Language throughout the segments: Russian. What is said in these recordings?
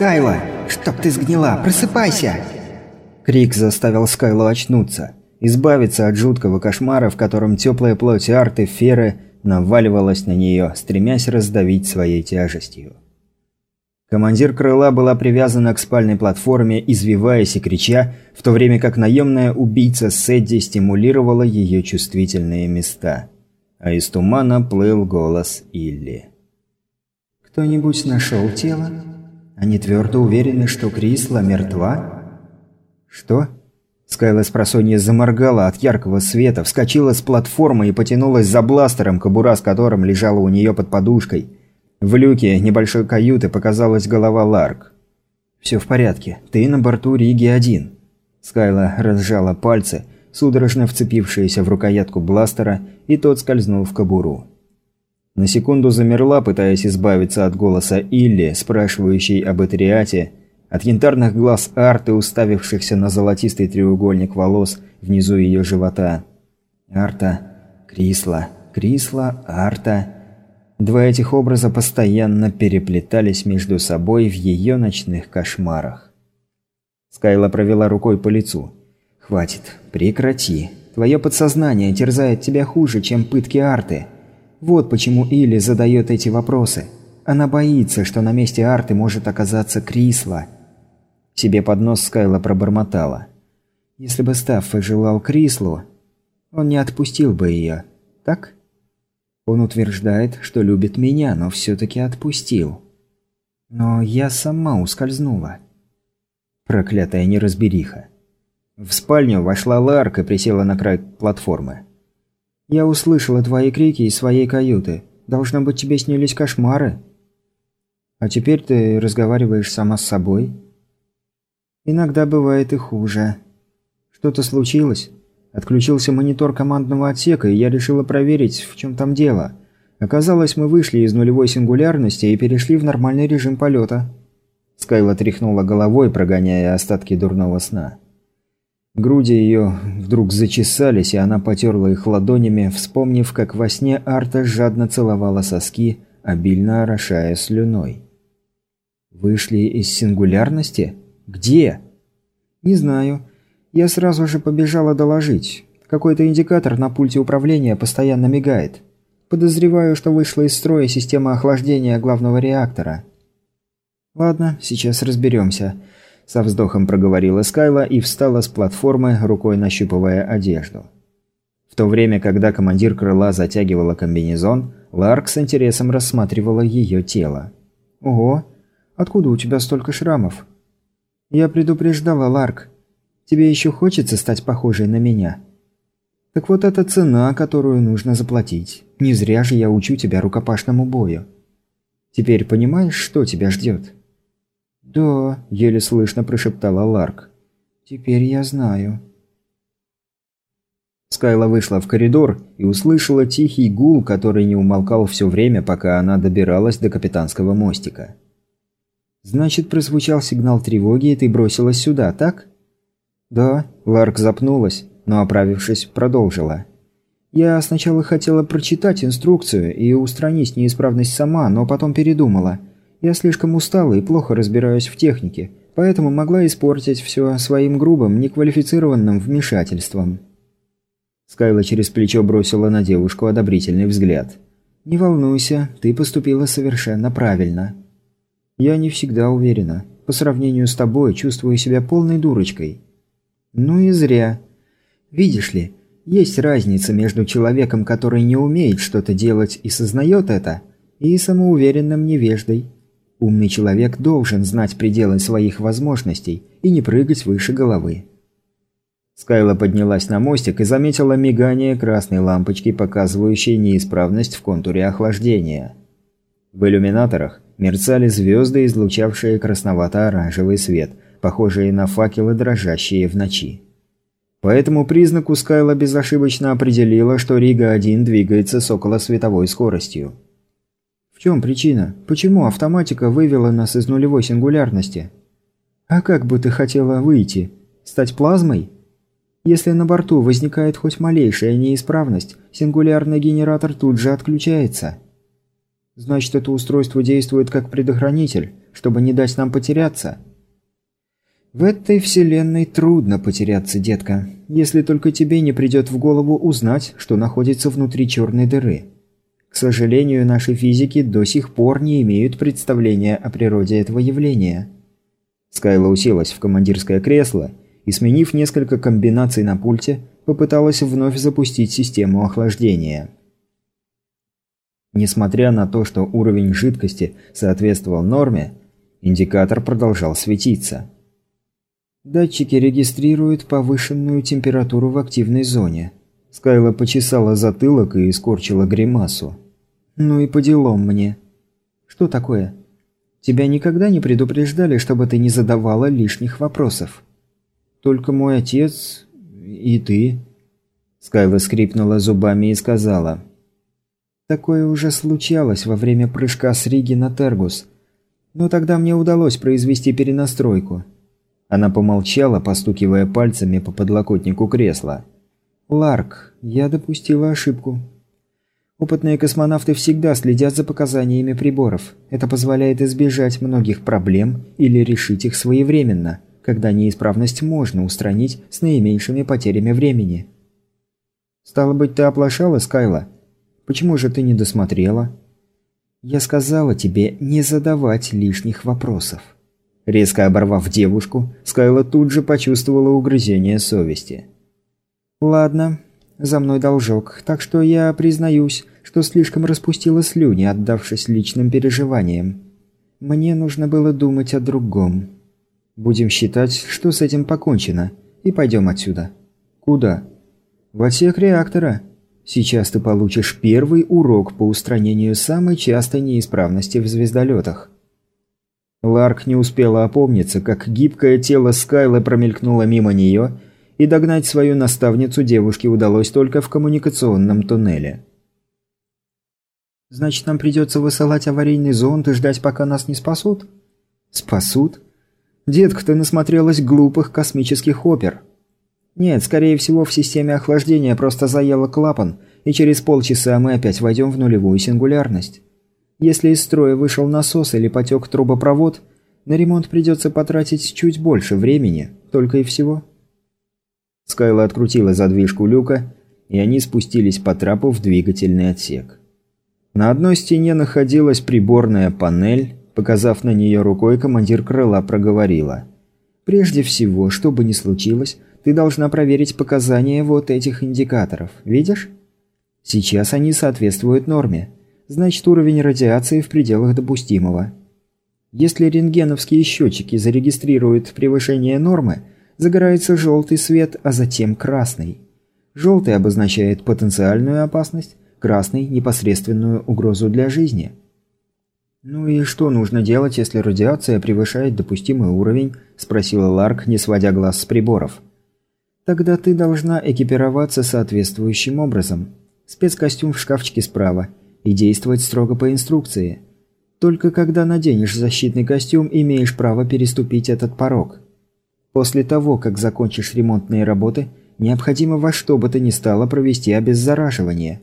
Скайла! Чтоб ты сгнила! Просыпайся!» Крик заставил Скайлу очнуться, избавиться от жуткого кошмара, в котором теплая плоть арты Феры наваливалась на нее, стремясь раздавить своей тяжестью. Командир крыла была привязана к спальной платформе, извиваясь и крича, в то время как наемная убийца Сэдди стимулировала ее чувствительные места. А из тумана плыл голос Илли. «Кто-нибудь нашел тело? Они твердо уверены, что Крисла мертва?» «Что?» Скайла с просонья заморгала от яркого света, вскочила с платформы и потянулась за бластером, кобура с которым лежала у нее под подушкой – в люке небольшой каюты показалась голова Ларк. «Все в порядке. Ты на борту Риги-1». Скайла разжала пальцы, судорожно вцепившиеся в рукоятку бластера, и тот скользнул в кобуру. На секунду замерла, пытаясь избавиться от голоса Илли, спрашивающей об Этериате, от янтарных глаз Арты, уставившихся на золотистый треугольник волос внизу ее живота. Арта, Крисла, Крисла, Арта... Два этих образа постоянно переплетались между собой в ее ночных кошмарах. Скайла провела рукой по лицу. «Хватит. Прекрати. Твое подсознание терзает тебя хуже, чем пытки арты. Вот почему Илли задает эти вопросы. Она боится, что на месте арты может оказаться Крисла». Себе под нос Скайла пробормотала. «Если бы Стаффа желал Крислу, он не отпустил бы ее. Так?» Он утверждает, что любит меня, но все-таки отпустил. Но я сама ускользнула. Проклятая неразбериха. В спальню вошла Ларк и присела на край платформы. «Я услышала твои крики из своей каюты. Должно быть, тебе снились кошмары. А теперь ты разговариваешь сама с собой?» «Иногда бывает и хуже. Что-то случилось?» Отключился монитор командного отсека, и я решила проверить, в чем там дело. Оказалось, мы вышли из нулевой сингулярности и перешли в нормальный режим полета. Скайла тряхнула головой, прогоняя остатки дурного сна. Груди ее вдруг зачесались, и она потерла их ладонями, вспомнив, как во сне Арта жадно целовала соски, обильно орошая слюной. «Вышли из сингулярности? Где?» «Не знаю. Я сразу же побежала доложить. Какой-то индикатор на пульте управления постоянно мигает. Подозреваю, что вышла из строя система охлаждения главного реактора. Ладно, сейчас разберемся. Со вздохом проговорила Скайла и встала с платформы, рукой нащупывая одежду. В то время, когда командир крыла затягивала комбинезон, Ларк с интересом рассматривала ее тело. «Ого! Откуда у тебя столько шрамов?» «Я предупреждала, Ларк. Тебе еще хочется стать похожей на меня? Так вот это цена, которую нужно заплатить. Не зря же я учу тебя рукопашному бою. Теперь понимаешь, что тебя ждет?» «Да», – еле слышно прошептала Ларк. «Теперь я знаю». Скайла вышла в коридор и услышала тихий гул, который не умолкал все время, пока она добиралась до капитанского мостика. «Значит, прозвучал сигнал тревоги, и ты бросилась сюда, так?» «Да», – Ларк запнулась, но, оправившись, продолжила. «Я сначала хотела прочитать инструкцию и устранить неисправность сама, но потом передумала. Я слишком устала и плохо разбираюсь в технике, поэтому могла испортить все своим грубым, неквалифицированным вмешательством». Скайла через плечо бросила на девушку одобрительный взгляд. «Не волнуйся, ты поступила совершенно правильно». «Я не всегда уверена. По сравнению с тобой чувствую себя полной дурочкой». Ну и зря. Видишь ли, есть разница между человеком, который не умеет что-то делать и сознает это, и самоуверенным невеждой. Умный человек должен знать пределы своих возможностей и не прыгать выше головы. Скайла поднялась на мостик и заметила мигание красной лампочки, показывающей неисправность в контуре охлаждения. В иллюминаторах мерцали звезды, излучавшие красновато-оранжевый свет – похожие на факелы, дрожащие в ночи. По этому признаку Скайла безошибочно определила, что Рига-1 двигается с околосветовой скоростью. Чем причина? Почему автоматика вывела нас из нулевой сингулярности? А как бы ты хотела выйти? Стать плазмой? Если на борту возникает хоть малейшая неисправность, сингулярный генератор тут же отключается. Значит, это устройство действует как предохранитель, чтобы не дать нам потеряться. В этой вселенной трудно потеряться, детка, если только тебе не придет в голову узнать, что находится внутри черной дыры. К сожалению, наши физики до сих пор не имеют представления о природе этого явления. Скайла уселась в командирское кресло и, сменив несколько комбинаций на пульте, попыталась вновь запустить систему охлаждения. Несмотря на то, что уровень жидкости соответствовал норме, индикатор продолжал светиться. Датчики регистрируют повышенную температуру в активной зоне. Скайла почесала затылок и искорчила гримасу. «Ну и по делам мне». «Что такое?» «Тебя никогда не предупреждали, чтобы ты не задавала лишних вопросов?» «Только мой отец и ты». Скайла скрипнула зубами и сказала. Такое уже случалось во время прыжка с Риги на Тергус. Но тогда мне удалось произвести перенастройку. Она помолчала, постукивая пальцами по подлокотнику кресла. «Ларк, я допустила ошибку. Опытные космонавты всегда следят за показаниями приборов. Это позволяет избежать многих проблем или решить их своевременно, когда неисправность можно устранить с наименьшими потерями времени». «Стало быть, ты оплошала, Скайла?» Почему же ты не досмотрела?» «Я сказала тебе не задавать лишних вопросов». Резко оборвав девушку, Скайла тут же почувствовала угрызение совести. «Ладно, за мной должок, так что я признаюсь, что слишком распустила слюни, отдавшись личным переживаниям. Мне нужно было думать о другом. Будем считать, что с этим покончено, и пойдем отсюда». «Куда?» «В отсек реактора. Сейчас ты получишь первый урок по устранению самой частой неисправности в звездолетах. Ларк не успела опомниться, как гибкое тело Скайла промелькнуло мимо нее, и догнать свою наставницу девушке удалось только в коммуникационном туннеле. «Значит, нам придется высылать аварийный зонд и ждать, пока нас не спасут?» «Спасут?» «Детка, ты насмотрелась глупых космических опер». Нет, скорее всего, в системе охлаждения просто заело клапан, и через полчаса мы опять войдем в нулевую сингулярность. Если из строя вышел насос или потек трубопровод, на ремонт придется потратить чуть больше времени, только и всего. Скайла открутила задвижку люка, и они спустились по трапу в двигательный отсек. На одной стене находилась приборная панель, показав на нее рукой, командир крыла проговорила. «Прежде всего, что бы ни случилось, ты должна проверить показания вот этих индикаторов. Видишь? Сейчас они соответствуют норме. Значит, уровень радиации в пределах допустимого. Если рентгеновские счетчики зарегистрируют превышение нормы, загорается желтый свет, а затем красный. Желтый обозначает потенциальную опасность, красный – непосредственную угрозу для жизни. «Ну и что нужно делать, если радиация превышает допустимый уровень?» – спросила Ларк, не сводя глаз с приборов. Тогда ты должна экипироваться соответствующим образом. Спецкостюм в шкафчике справа. И действовать строго по инструкции. Только когда наденешь защитный костюм, имеешь право переступить этот порог. После того, как закончишь ремонтные работы, необходимо во что бы то ни стало провести обеззараживание.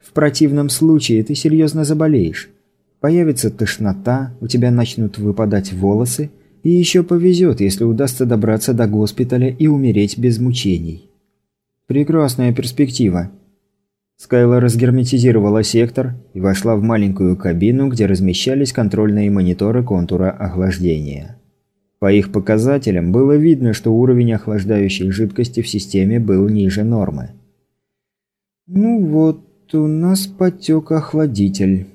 В противном случае ты серьезно заболеешь. Появится тошнота, у тебя начнут выпадать волосы – и еще повезет, если удастся добраться до госпиталя и умереть без мучений. Прекрасная перспектива. Скайла разгерметизировала сектор и вошла в маленькую кабину, где размещались контрольные мониторы контура охлаждения. По их показателям было видно, что уровень охлаждающей жидкости в системе был ниже нормы. «Ну вот, у нас потек охладитель.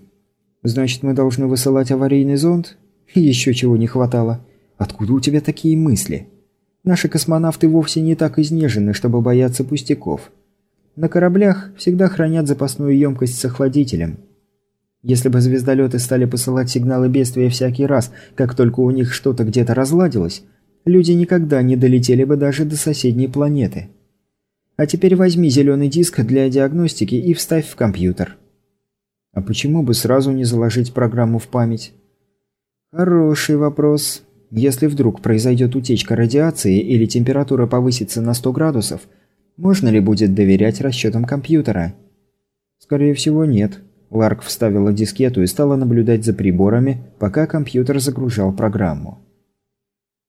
Значит, мы должны высылать аварийный зонд? Еще чего не хватало. Откуда у тебя такие мысли? Наши космонавты вовсе не так изнежены, чтобы бояться пустяков. На кораблях всегда хранят запасную емкость с охладителем. Если бы звездолеты стали посылать сигналы бедствия всякий раз, как только у них что-то где-то разладилось, люди никогда не долетели бы даже до соседней планеты. А теперь возьми зеленый диск для диагностики и вставь в компьютер. А почему бы сразу не заложить программу в память? Хороший вопрос. Если вдруг произойдет утечка радиации или температура повысится на 100 градусов, можно ли будет доверять расчетам компьютера? Скорее всего, нет. Ларк вставила дискету и стала наблюдать за приборами, пока компьютер загружал программу.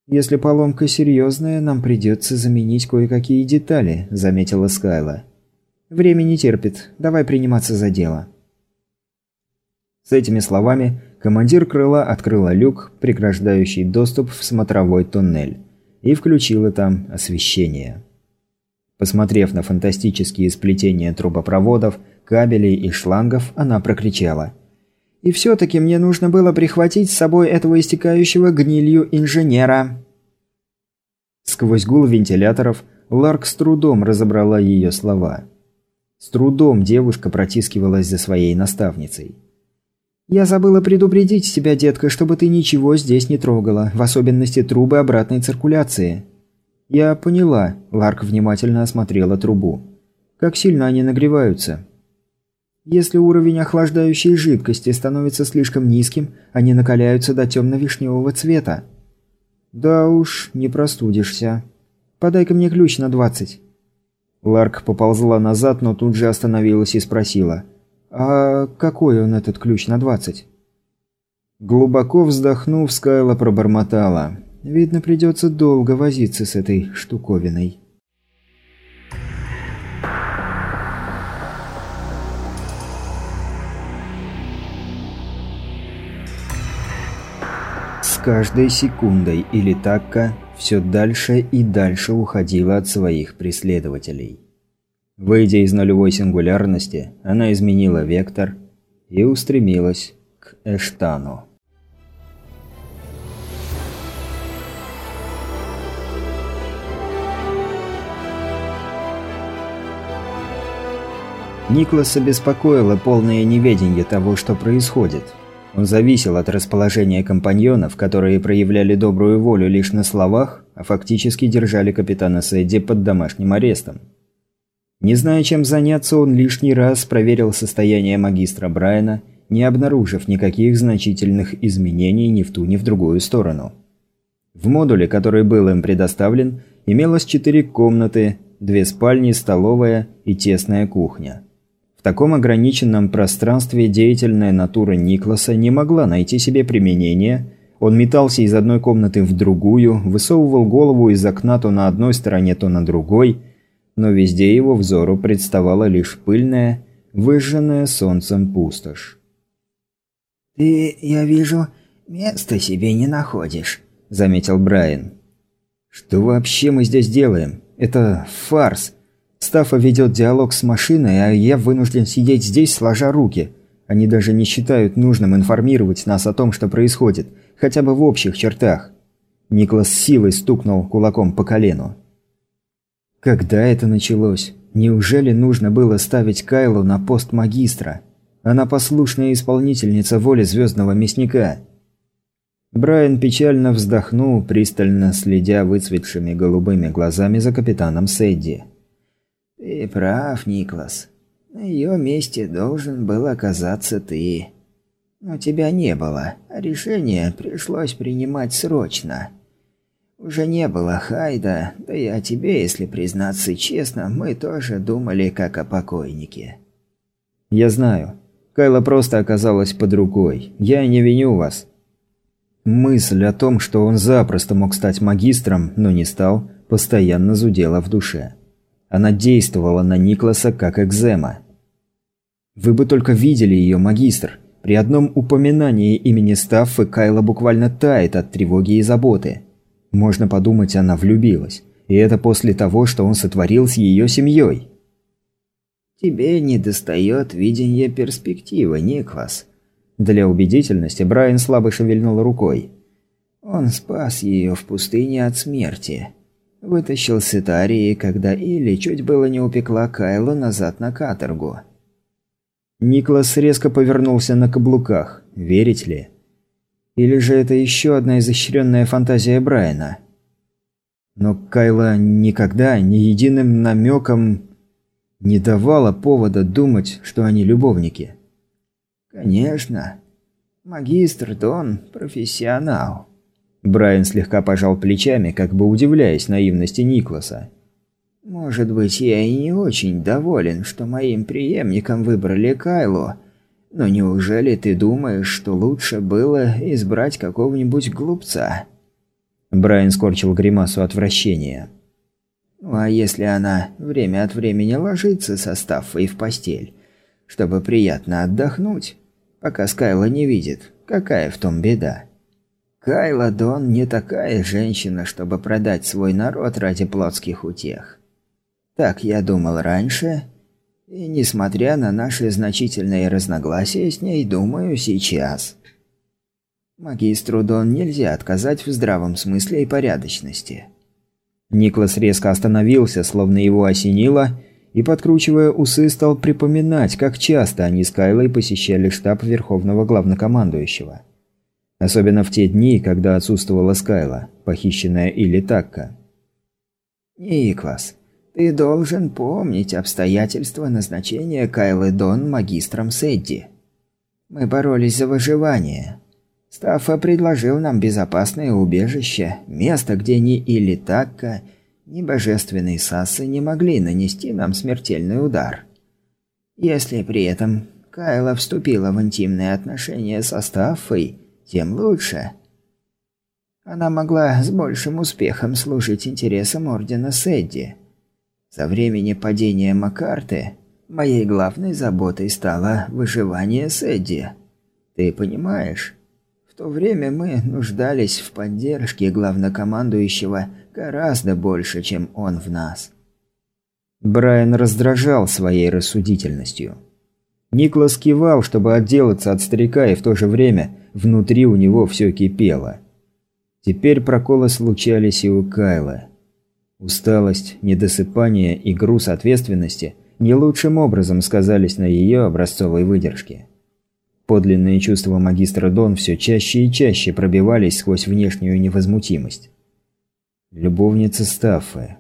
«Если поломка серьезная, нам придется заменить кое-какие детали», – заметила Скайла. «Время не терпит. Давай приниматься за дело». С этими словами командир крыла открыла люк, преграждающий доступ в смотровой туннель, и включила там освещение. Посмотрев на фантастические сплетения трубопроводов, кабелей и шлангов, она прокричала. «И все-таки мне нужно было прихватить с собой этого истекающего гнилью инженера!» Сквозь гул вентиляторов Ларк с трудом разобрала ее слова. С трудом девушка протискивалась за своей наставницей. «Я забыла предупредить тебя, детка, чтобы ты ничего здесь не трогала, в особенности трубы обратной циркуляции. «Я поняла», – Ларк внимательно осмотрела трубу. «Как сильно они нагреваются?» «Если уровень охлаждающей жидкости становится слишком низким, они накаляются до темно-вишневого цвета». «Да уж, не простудишься. Подай-ка мне ключ на двадцать». Ларк поползла назад, но тут же остановилась и спросила. «А какой он, этот ключ на двадцать?» Глубоко вздохнув, Скайла пробормотала. Видно, придется долго возиться с этой штуковиной. Каждой секундой или такка все дальше и дальше уходила от своих преследователей. Выйдя из нулевой сингулярности, она изменила вектор и устремилась к Эштану. Никласа беспокоило полное неведение того, что происходит. Он зависел от расположения компаньонов, которые проявляли добрую волю лишь на словах, а фактически держали капитана Сэдди под домашним арестом. Не зная, чем заняться, он лишний раз проверил состояние магистра Брайана, не обнаружив никаких значительных изменений ни в ту, ни в другую сторону. В модуле, который был им предоставлен, имелось четыре комнаты, две спальни, столовая и тесная кухня. В таком ограниченном пространстве деятельная натура Никласа не могла найти себе применения. Он метался из одной комнаты в другую, высовывал голову из окна то на одной стороне, то на другой, но везде его взору представала лишь пыльная, выжженная солнцем пустошь. «Ты, я вижу, места себе не находишь», – заметил Брайан. «Что вообще мы здесь делаем? Это фарс. Стаффа ведет диалог с машиной, а я вынужден сидеть здесь, сложа руки. Они даже не считают нужным информировать нас о том, что происходит, хотя бы в общих чертах. Никлас силой стукнул кулаком по колену. Когда это началось? Неужели нужно было ставить Кайлу на пост магистра? Она послушная исполнительница воли звездного мясника. Брайан печально вздохнул, пристально следя выцветшими голубыми глазами за капитаном Сэдди. «Ты прав, Никлас. На ее месте должен был оказаться ты. Но тебя не было, а решение пришлось принимать срочно. Уже не было Хайда, да и о тебе, если признаться честно, мы тоже думали как о покойнике». «Я знаю. Кайла просто оказалась под рукой. Я не виню вас». Мысль о том, что он запросто мог стать магистром, но не стал, постоянно зудела в душе. Она действовала на Никласа как экзема. Вы бы только видели ее, магистр. При одном упоминании имени Стаффы Кайла буквально тает от тревоги и заботы. Можно подумать, она влюбилась. И это после того, что он сотворил с ее семьей. «Тебе недостает видения перспективы, Никлас». Для убедительности Брайан слабо шевельнул рукой. «Он спас ее в пустыне от смерти. Вытащил с Итарии, когда Илли чуть было не упекла Кайлу назад на каторгу. Никлас резко повернулся на каблуках. Верить ли? Или же это еще одна изощренная фантазия Брайана? Но Кайла никогда ни единым намеком не давала повода думать, что они любовники. «Конечно. Магистр Дон – профессионал. Брайан слегка пожал плечами, как бы удивляясь наивности Никласа. «Может быть, я и не очень доволен, что моим преемником выбрали Кайлу, Но неужели ты думаешь, что лучше было избрать какого-нибудь глупца?» Брайан скорчил гримасу отвращения. «Ну а если она время от времени ложится со Стаффой в постель, чтобы приятно отдохнуть, пока Скайла не видит, какая в том беда?» Кайла Дон не такая женщина, чтобы продать свой народ ради плотских утех. Так я думал раньше, и несмотря на наши значительные разногласия с ней, думаю сейчас. Магистру Дон нельзя отказать в здравом смысле и порядочности. Никлас резко остановился, словно его осенило, и, подкручивая усы, стал припоминать, как часто они с Кайлой посещали штаб Верховного Главнокомандующего. Особенно в те дни, когда отсутствовала Скайла, похищенная или Такка. «Никлас, ты должен помнить обстоятельства назначения Кайлы Дон магистром Сэдди. Мы боролись за выживание. Стаффа предложил нам безопасное убежище, место, где ни или Такка, ни божественные Сассы не могли нанести нам смертельный удар. Если при этом Кайла вступила в интимные отношения со Стаффой, тем лучше. Она могла с большим успехом служить интересам Ордена Сэдди. Со времени падения Макарты моей главной заботой стало выживание Сэдди. Ты понимаешь? В то время мы нуждались в поддержке главнокомандующего гораздо больше, чем он в нас. Брайан раздражал своей рассудительностью. Никлас кивал, чтобы отделаться от старика, и в то же время внутри у него все кипело. Теперь проколы случались и у Кайла. Усталость, недосыпание и груз ответственности не лучшим образом сказались на ее образцовой выдержке. Подлинные чувства магистра Дон все чаще и чаще пробивались сквозь внешнюю невозмутимость. Любовница Стаффы.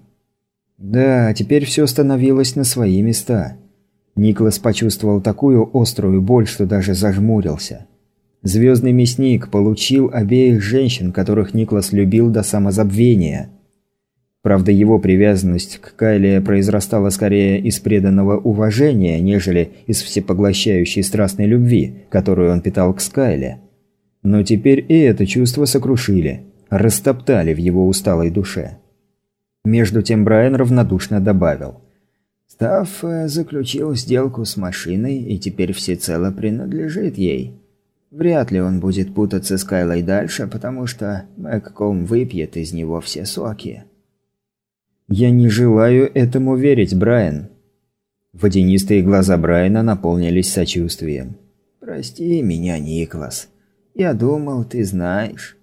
Да, теперь все становилось на свои места – Никлас почувствовал такую острую боль, что даже зажмурился. Звездный мясник получил обеих женщин, которых Никлас любил до самозабвения. Правда, его привязанность к Кайле произрастала скорее из преданного уважения, нежели из всепоглощающей страстной любви, которую он питал к Скайле. Но теперь и это чувство сокрушили, растоптали в его усталой душе. Между тем Брайан равнодушно добавил – Став заключил сделку с машиной и теперь всецело принадлежит ей. Вряд ли он будет путаться с Кайлой дальше, потому что Мэгком выпьет из него все соки. «Я не желаю этому верить, Брайан». Водянистые глаза Брайана наполнились сочувствием. «Прости меня, Никлас. Я думал, ты знаешь.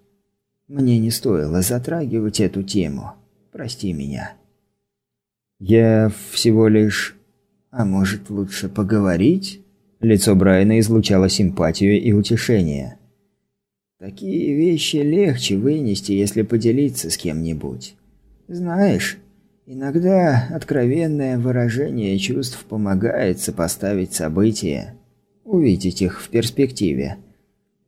Мне не стоило затрагивать эту тему. Прости меня». «Я всего лишь...» «А может, лучше поговорить?» Лицо Брайана излучало симпатию и утешение. «Такие вещи легче вынести, если поделиться с кем-нибудь. Знаешь, иногда откровенное выражение чувств помогает сопоставить события, увидеть их в перспективе.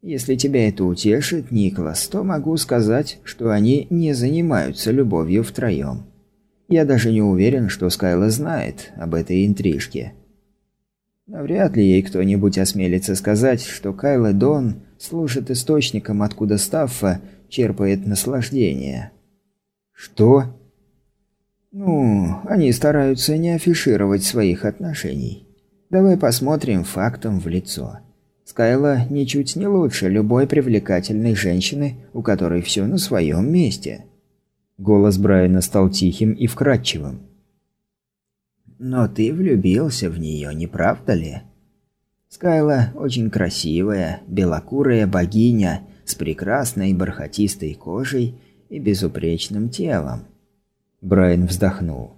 Если тебя это утешит, Никлас, то могу сказать, что они не занимаются любовью втроем. Я даже не уверен, что Скайла знает об этой интрижке. Навряд ли ей кто-нибудь осмелится сказать, что Кайла Дон служит источником, откуда Стаффа черпает наслаждение. Что? Ну, они стараются не афишировать своих отношений. Давай посмотрим фактом в лицо. Скайла ничуть не лучше любой привлекательной женщины, у которой все на своем месте. Голос Брайана стал тихим и вкрадчивым. «Но ты влюбился в нее, не правда ли? Скайла очень красивая, белокурая богиня с прекрасной бархатистой кожей и безупречным телом». Брайан вздохнул.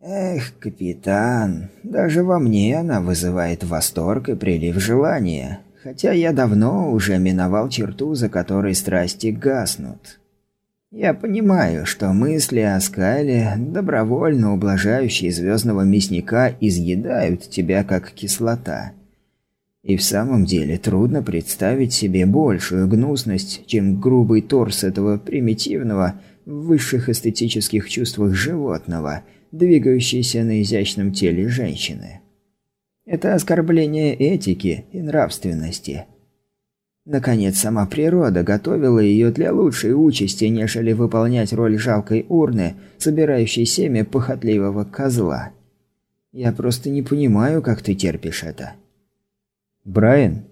«Эх, капитан, даже во мне она вызывает восторг и прилив желания, хотя я давно уже миновал черту, за которой страсти гаснут». Я понимаю, что мысли о Скайле, добровольно ублажающие звездного мясника, изъедают тебя как кислота. И в самом деле трудно представить себе большую гнусность, чем грубый торс этого примитивного, в высших эстетических чувствах животного, двигающийся на изящном теле женщины. Это оскорбление этики и нравственности. Наконец, сама природа готовила ее для лучшей участи, нежели выполнять роль жалкой урны, собирающей семя похотливого козла. Я просто не понимаю, как ты терпишь это. Брайан,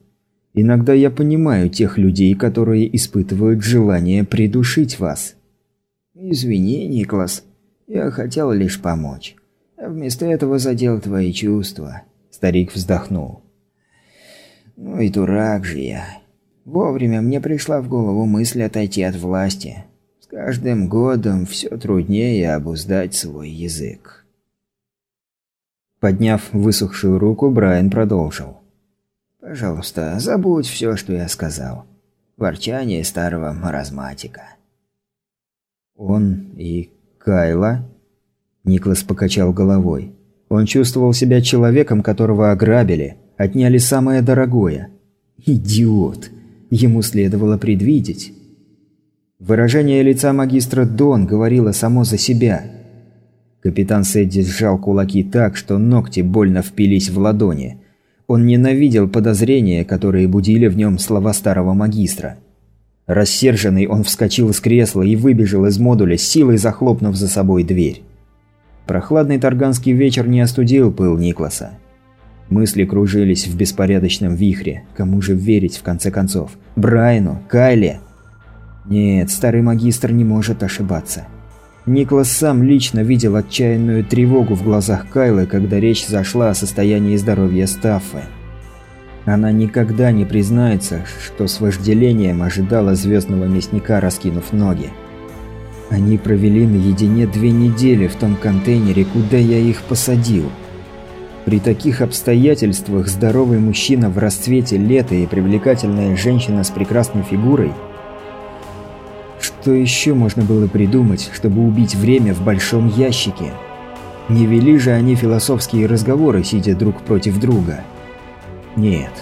иногда я понимаю тех людей, которые испытывают желание придушить вас. Извини, Никлас. Я хотел лишь помочь. А вместо этого задел твои чувства. Старик вздохнул. Ну и дурак же я. Вовремя мне пришла в голову мысль отойти от власти. С каждым годом все труднее обуздать свой язык. Подняв высохшую руку, Брайан продолжил. «Пожалуйста, забудь все, что я сказал. Ворчание старого маразматика». «Он и Кайла?» Никлас покачал головой. Он чувствовал себя человеком, которого ограбили, отняли самое дорогое. «Идиот!» Ему следовало предвидеть. Выражение лица магистра Дон говорило само за себя. Капитан Сэдди сжал кулаки так, что ногти больно впились в ладони. Он ненавидел подозрения, которые будили в нем слова старого магистра. Рассерженный он вскочил из кресла и выбежал из модуля, силой захлопнув за собой дверь. Прохладный тарганский вечер не остудил пыл Никласа. Мысли кружились в беспорядочном вихре. Кому же верить, в конце концов? Брайну? Кайле? Нет, старый магистр не может ошибаться. Никлас сам лично видел отчаянную тревогу в глазах Кайлы, когда речь зашла о состоянии здоровья Стаффы. Она никогда не признается, что с вожделением ожидала звездного мясника, раскинув ноги. Они провели наедине две недели в том контейнере, куда я их посадил – при таких обстоятельствах здоровый мужчина в расцвете лета и привлекательная женщина с прекрасной фигурой? Что еще можно было придумать, чтобы убить время в большом ящике? Не вели же они философские разговоры, сидя друг против друга? Нет.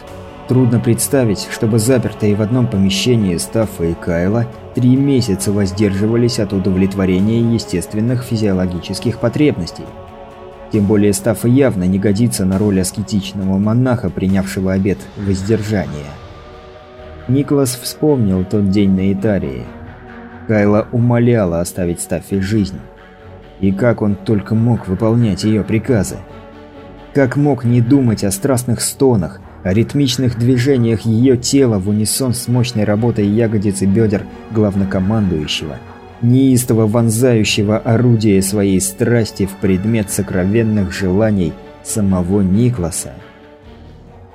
Трудно представить, чтобы запертые в одном помещении Стаффа и Кайла три месяца воздерживались от удовлетворения естественных физиологических потребностей. Тем более Стаффа явно не годится на роль аскетичного монаха, принявшего обет воздержания. Николас вспомнил тот день на Итарии. Кайла умоляла оставить Стаффе жизнь. И как он только мог выполнять ее приказы. Как мог не думать о страстных стонах, о ритмичных движениях ее тела в унисон с мощной работой ягодиц и бедер главнокомандующего – неистово вонзающего орудие своей страсти в предмет сокровенных желаний самого Никласа.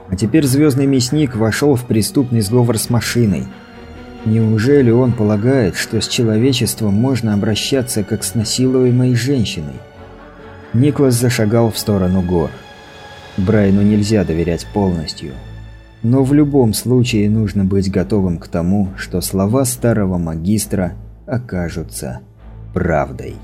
А теперь звездный мясник вошел в преступный сговор с машиной. Неужели он полагает, что с человечеством можно обращаться как с насилуемой женщиной? Никлас зашагал в сторону гор. Брайну нельзя доверять полностью. Но в любом случае нужно быть готовым к тому, что слова старого магистра – окажутся правдой.